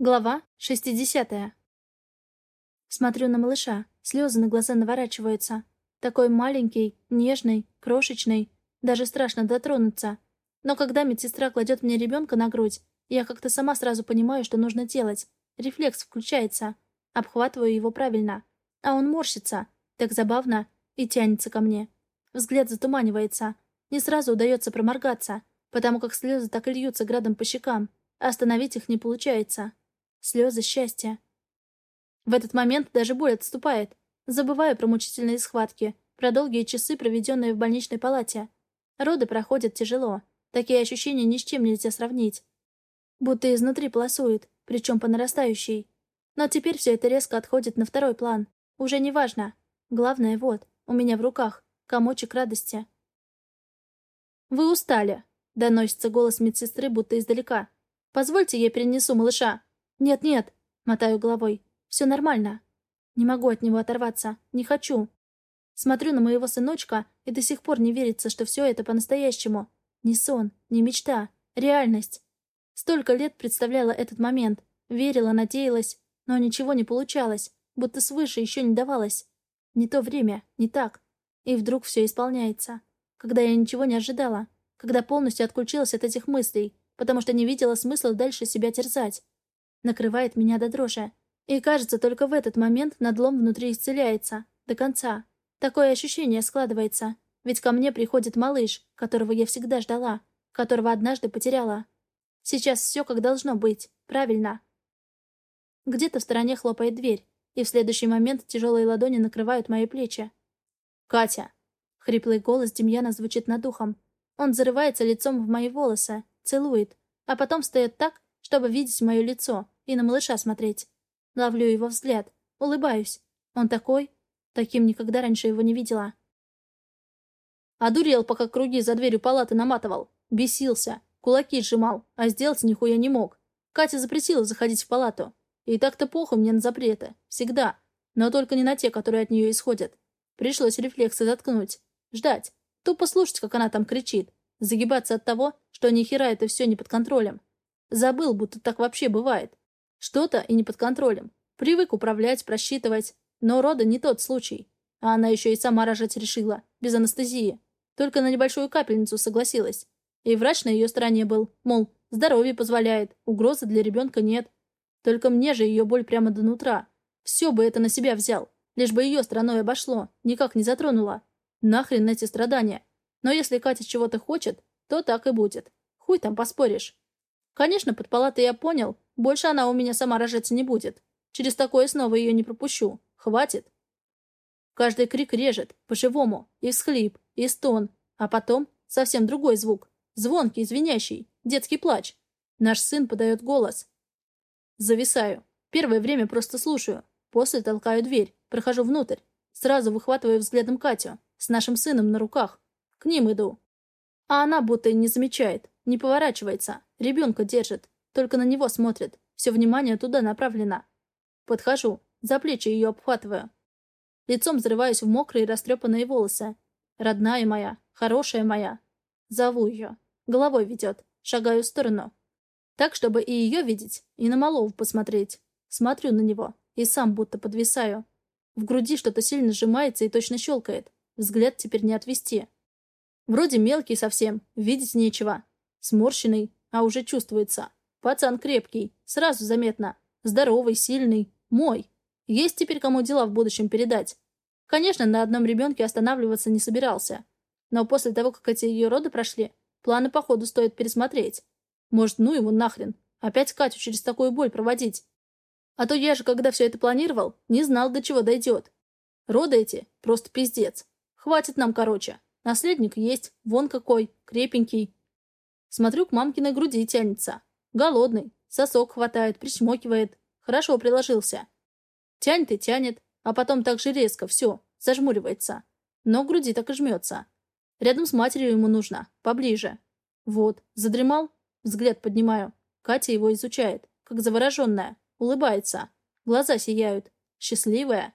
Глава 60. Смотрю на малыша, слезы на глаза наворачиваются. Такой маленький, нежный, крошечный, даже страшно дотронуться. Но когда медсестра кладет мне ребенка на грудь, я как-то сама сразу понимаю, что нужно делать. Рефлекс включается. Обхватываю его правильно. А он морщится. Так забавно. И тянется ко мне. Взгляд затуманивается. Не сразу удается проморгаться, потому как слезы так и льются градом по щекам. Остановить их не получается. Слезы счастья. В этот момент даже боль отступает. Забываю про мучительные схватки, про долгие часы, проведенные в больничной палате. Роды проходят тяжело. Такие ощущения ни с чем нельзя сравнить. Будто изнутри полосует, причем по нарастающей. Но теперь все это резко отходит на второй план. Уже не важно. Главное вот, у меня в руках, комочек радости. «Вы устали», — доносится голос медсестры, будто издалека. «Позвольте, я перенесу малыша». «Нет-нет», — мотаю головой. «Все нормально. Не могу от него оторваться. Не хочу». Смотрю на моего сыночка, и до сих пор не верится, что все это по-настоящему. Не сон, не мечта, реальность. Столько лет представляла этот момент. Верила, надеялась, но ничего не получалось, будто свыше еще не давалось. Не то время, не так. И вдруг все исполняется. Когда я ничего не ожидала. Когда полностью отключилась от этих мыслей, потому что не видела смысла дальше себя терзать накрывает меня до дрожи. И кажется, только в этот момент надлом внутри исцеляется. До конца. Такое ощущение складывается. Ведь ко мне приходит малыш, которого я всегда ждала, которого однажды потеряла. Сейчас все как должно быть. Правильно. Где-то в стороне хлопает дверь, и в следующий момент тяжелые ладони накрывают мои плечи. «Катя!» Хриплый голос Демьяна звучит над ухом. Он зарывается лицом в мои волосы, целует, а потом встает так, чтобы видеть мое лицо и на малыша смотреть. Ловлю его взгляд, улыбаюсь. Он такой, таким никогда раньше его не видела. Одурел, пока круги за дверью палаты наматывал. Бесился, кулаки сжимал, а сделать нихуя не мог. Катя запретила заходить в палату. И так-то похуй мне на запреты. Всегда. Но только не на те, которые от нее исходят. Пришлось рефлексы заткнуть. Ждать. Тупо слушать, как она там кричит. Загибаться от того, что ни хера это все не под контролем. Забыл, будто так вообще бывает. Что-то и не под контролем. Привык управлять, просчитывать. Но рода не тот случай. А она еще и сама рожать решила, без анестезии. Только на небольшую капельницу согласилась. И врач на ее стороне был, мол, здоровье позволяет, угрозы для ребенка нет. Только мне же ее боль прямо до нутра. Все бы это на себя взял, лишь бы ее стороной обошло, никак не затронуло. Нахрен эти страдания. Но если Катя чего-то хочет, то так и будет. Хуй там поспоришь. Конечно, под палатой я понял, больше она у меня сама рожаться не будет. Через такое снова ее не пропущу. Хватит. Каждый крик режет, по-живому, и всхлип, и стон, а потом совсем другой звук. Звонкий, звенящий, детский плач. Наш сын подает голос. Зависаю. Первое время просто слушаю. После толкаю дверь, прохожу внутрь. Сразу выхватываю взглядом Катю, с нашим сыном на руках. К ним иду. А она будто не замечает, не поворачивается, ребенка держит, только на него смотрит, все внимание туда направлено. Подхожу, за плечи ее обхватываю. Лицом взрываюсь в мокрые растрепанные волосы. Родная моя, хорошая моя. Зову ее. Головой ведет. Шагаю в сторону. Так, чтобы и ее видеть, и на малого посмотреть. Смотрю на него, и сам будто подвисаю. В груди что-то сильно сжимается и точно щелкает. Взгляд теперь не отвести. Вроде мелкий совсем, видеть нечего, Сморщенный, а уже чувствуется. Пацан крепкий, сразу заметно. Здоровый, сильный, мой. Есть теперь кому дела в будущем передать. Конечно, на одном ребенке останавливаться не собирался. Но после того, как эти ее роды прошли, планы по ходу стоит пересмотреть. Может, ну его нахрен. Опять Катю через такую боль проводить. А то я же, когда все это планировал, не знал, до чего дойдет. Роды эти — просто пиздец. Хватит нам, короче. Наследник есть, вон какой, крепенький. Смотрю, к мамкиной груди тянется. Голодный. Сосок хватает, причмокивает. Хорошо приложился. Тянет и тянет, а потом так же резко, все, зажмуривается. Но груди так и жмется. Рядом с матерью ему нужно, поближе. Вот, задремал, взгляд поднимаю. Катя его изучает, как завороженная, улыбается. Глаза сияют, счастливая.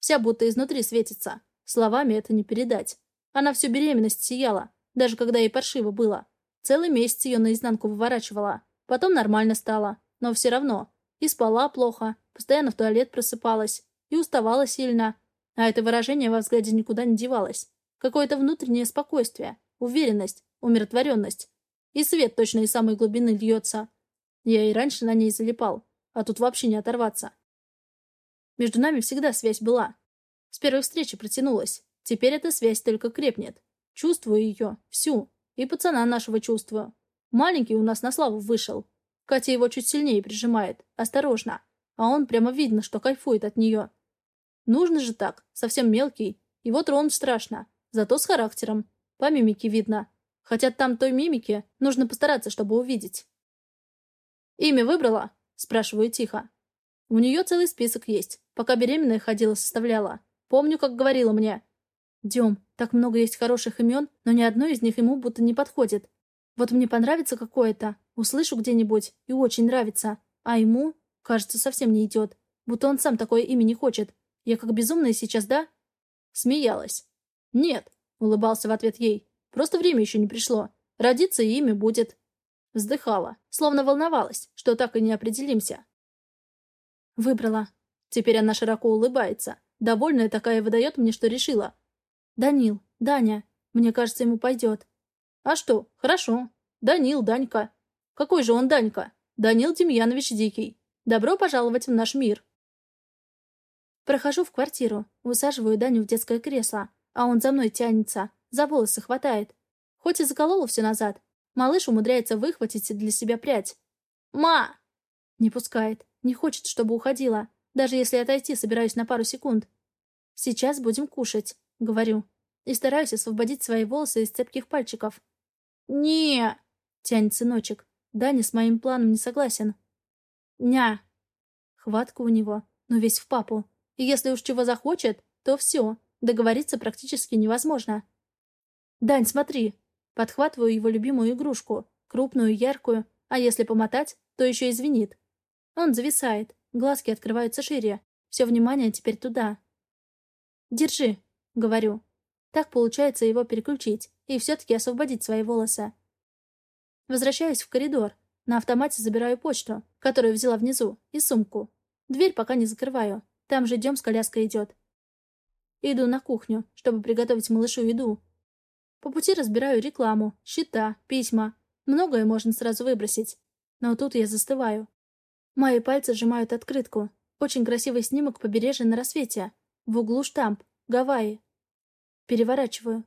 Вся будто изнутри светится. Словами это не передать. Она всю беременность сияла, даже когда ей паршиво было. Целый месяц ее наизнанку выворачивала. Потом нормально стало. Но все равно. И спала плохо, постоянно в туалет просыпалась. И уставала сильно. А это выражение во взгляде никуда не девалось. Какое-то внутреннее спокойствие, уверенность, умиротворенность. И свет точно из самой глубины льется. Я и раньше на ней залипал, а тут вообще не оторваться. Между нами всегда связь была. С первой встречи протянулась. Теперь эта связь только крепнет. Чувствую ее, всю. И пацана нашего чувствую. Маленький у нас на славу вышел. Катя его чуть сильнее прижимает. Осторожно. А он прямо видно, что кайфует от нее. Нужно же так. Совсем мелкий. Его тронуть страшно. Зато с характером. По мимике видно. Хотя там той мимики нужно постараться, чтобы увидеть. «Имя выбрала?» — спрашиваю тихо. У нее целый список есть. Пока беременная ходила, составляла. Помню, как говорила мне. «Дем, так много есть хороших имен, но ни одно из них ему будто не подходит. Вот мне понравится какое-то, услышу где-нибудь, и очень нравится. А ему, кажется, совсем не идет. Будто он сам такое имя не хочет. Я как безумная сейчас, да?» Смеялась. «Нет», — улыбался в ответ ей. «Просто время еще не пришло. Родиться и имя будет». Вздыхала, словно волновалась, что так и не определимся. Выбрала. Теперь она широко улыбается. Довольная такая выдает мне, что решила. Данил, Даня. Мне кажется, ему пойдет. А что? Хорошо. Данил, Данька. Какой же он Данька? Данил Демьянович Дикий. Добро пожаловать в наш мир. Прохожу в квартиру, высаживаю Даню в детское кресло, а он за мной тянется, за волосы хватает. Хоть и заколола все назад, малыш умудряется выхватить для себя прядь. «Ма!» Не пускает, не хочет, чтобы уходила, даже если отойти собираюсь на пару секунд. «Сейчас будем кушать», — говорю, и стараюсь освободить свои волосы из цепких пальчиков. не тянет сыночек. Даня с моим планом не согласен. «Ня!» Хватка у него, но весь в папу. И если уж чего захочет, то все, договориться практически невозможно. «Дань, смотри!» Подхватываю его любимую игрушку, крупную, яркую, а если помотать, то еще и звенит. Он зависает, глазки открываются шире, все внимание теперь туда. «Держи», — говорю. Так получается его переключить и все-таки освободить свои волосы. Возвращаюсь в коридор. На автомате забираю почту, которую взяла внизу, и сумку. Дверь пока не закрываю. Там же Дем с коляской идет. Иду на кухню, чтобы приготовить малышу еду. По пути разбираю рекламу, счета, письма. Многое можно сразу выбросить. Но тут я застываю. Мои пальцы сжимают открытку. Очень красивый снимок побережья на рассвете. В углу штамп. Гавайи. Переворачиваю.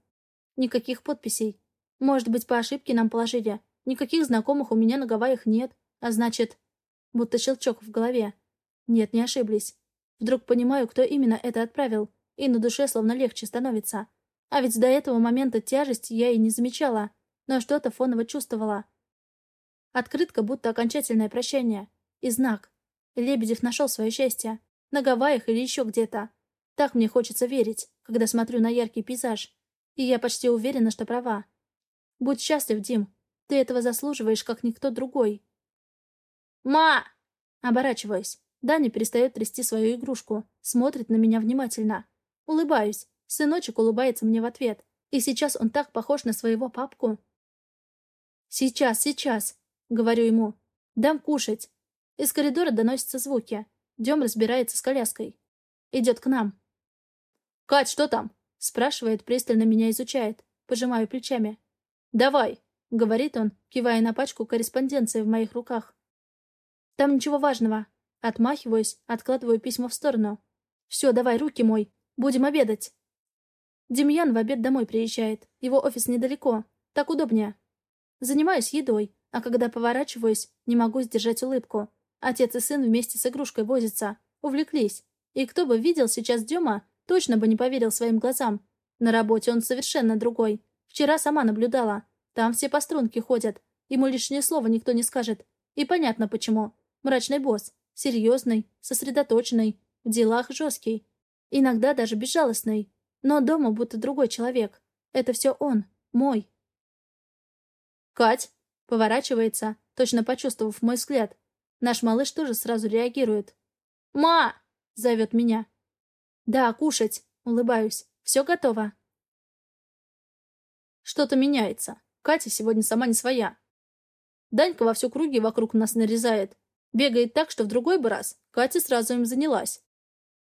Никаких подписей. Может быть, по ошибке нам положили. Никаких знакомых у меня на Гавайях нет. А значит... Будто щелчок в голове. Нет, не ошиблись. Вдруг понимаю, кто именно это отправил. И на душе словно легче становится. А ведь до этого момента тяжесть я и не замечала. Но что-то фоново чувствовала. Открытка будто окончательное прощание. И знак. Лебедев нашел свое счастье. На Гавайях или еще где-то. Так мне хочется верить, когда смотрю на яркий пейзаж. И я почти уверена, что права. Будь счастлив, Дим. Ты этого заслуживаешь, как никто другой. «Ма!» Оборачиваюсь. Даня перестает трясти свою игрушку. Смотрит на меня внимательно. Улыбаюсь. Сыночек улыбается мне в ответ. И сейчас он так похож на своего папку. «Сейчас, сейчас!» — говорю ему. «Дам кушать!» Из коридора доносятся звуки. Дем разбирается с коляской. Идет к нам. «Кать, что там?» — спрашивает, пристально меня изучает. Пожимаю плечами. «Давай», — говорит он, кивая на пачку корреспонденции в моих руках. «Там ничего важного». Отмахиваюсь, откладываю письма в сторону. «Все, давай, руки мой. Будем обедать». Демьян в обед домой приезжает. Его офис недалеко. Так удобнее. Занимаюсь едой, а когда поворачиваюсь, не могу сдержать улыбку. Отец и сын вместе с игрушкой возятся. Увлеклись. И кто бы видел сейчас Дема, Точно бы не поверил своим глазам. На работе он совершенно другой. Вчера сама наблюдала. Там все по струнке ходят. Ему лишнее слово никто не скажет. И понятно почему. Мрачный босс. Серьезный, сосредоточенный. В делах жесткий. Иногда даже безжалостный. Но дома будто другой человек. Это все он. Мой. «Кать!» Поворачивается, точно почувствовав мой взгляд. Наш малыш тоже сразу реагирует. «Ма!» — зовет меня. «Да, кушать!» — улыбаюсь. «Все готово!» Что-то меняется. Катя сегодня сама не своя. Данька во всю круги вокруг нас нарезает. Бегает так, что в другой бы раз Катя сразу им занялась.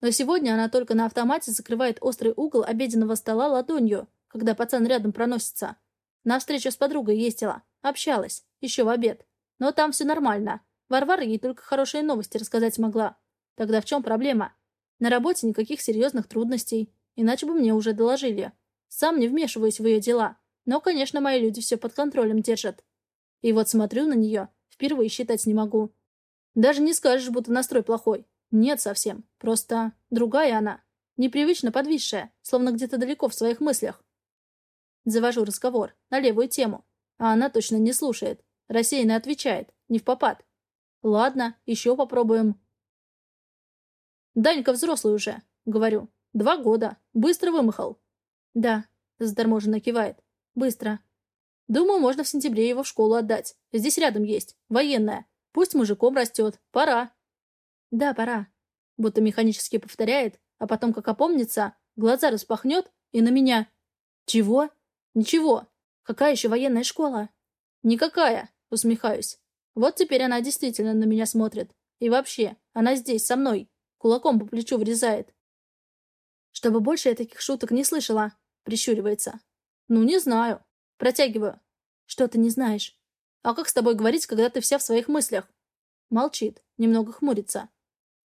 Но сегодня она только на автомате закрывает острый угол обеденного стола ладонью, когда пацан рядом проносится. На встречу с подругой ездила, общалась, еще в обед. Но там все нормально. Варвара ей только хорошие новости рассказать могла. Тогда в чем проблема? На работе никаких серьезных трудностей, иначе бы мне уже доложили. Сам не вмешиваюсь в ее дела, но, конечно, мои люди все под контролем держат. И вот смотрю на нее, впервые считать не могу. Даже не скажешь, будто настрой плохой. Нет совсем. Просто другая она. Непривычно подвисшая, словно где-то далеко в своих мыслях. Завожу разговор на левую тему, а она точно не слушает. Рассеянно отвечает, не в попад. Ладно, еще попробуем. Данька взрослый уже, говорю. Два года. Быстро вымахал. Да, заторможенно кивает. Быстро. Думаю, можно в сентябре его в школу отдать. Здесь рядом есть. Военная. Пусть мужиком растет. Пора. «Да, пора», будто механически повторяет, а потом, как опомнится, глаза распахнет и на меня. «Чего?» «Ничего. Какая еще военная школа?» «Никакая», усмехаюсь. «Вот теперь она действительно на меня смотрит. И вообще, она здесь, со мной. Кулаком по плечу врезает». «Чтобы больше я таких шуток не слышала», прищуривается. «Ну, не знаю». Протягиваю. «Что ты не знаешь?» «А как с тобой говорить, когда ты вся в своих мыслях?» Молчит, немного хмурится.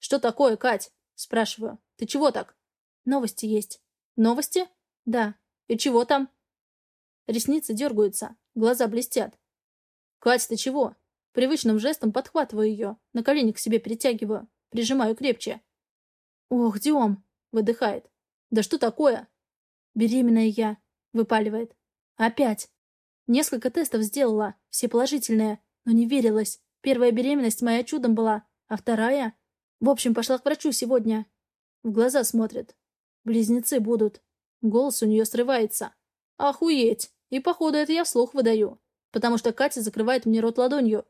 «Что такое, Кать?» Спрашиваю. «Ты чего так?» «Новости есть». «Новости?» «Да». «И чего там?» Ресницы дергаются, глаза блестят. «Кать, ты чего?» Привычным жестом подхватываю ее, на колени к себе перетягиваю, прижимаю крепче. «Ох, Дем!» — выдыхает. «Да что такое?» «Беременная я», — выпаливает. «Опять!» Несколько тестов сделала, все положительные, но не верилась. Первая беременность моя чудом была, а вторая... В общем, пошла к врачу сегодня. В глаза смотрит. Близнецы будут. Голос у нее срывается. Охуеть! И, походу, это я вслух выдаю. Потому что Катя закрывает мне рот ладонью.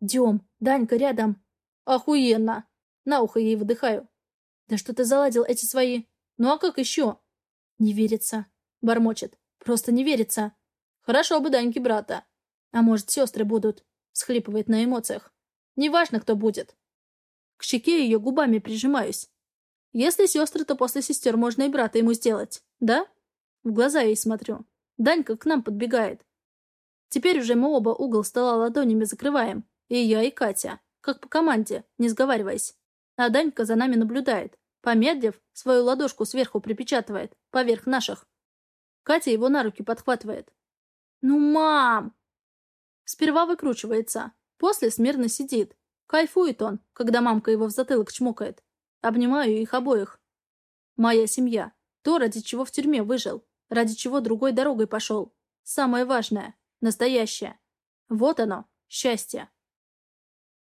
Дем, Данька рядом. Охуенно! На ухо ей выдыхаю. Да что ты заладил эти свои... Ну а как еще? Не верится. Бормочет. Просто не верится. Хорошо бы Даньке брата. А может, сестры будут. Схлипывает на эмоциях. Неважно, кто будет. К щеке ее губами прижимаюсь. Если сестры, то после сестер можно и брата ему сделать, да? В глаза ей смотрю. Данька к нам подбегает. Теперь уже мы оба угол стола ладонями закрываем. И я, и Катя. Как по команде, не сговариваясь. А Данька за нами наблюдает. Помедлив, свою ладошку сверху припечатывает, поверх наших. Катя его на руки подхватывает. «Ну, мам!» Сперва выкручивается, после смирно сидит, Кайфует он, когда мамка его в затылок чмокает. Обнимаю их обоих. Моя семья. То, ради чего в тюрьме выжил. Ради чего другой дорогой пошел. Самое важное. Настоящее. Вот оно. Счастье.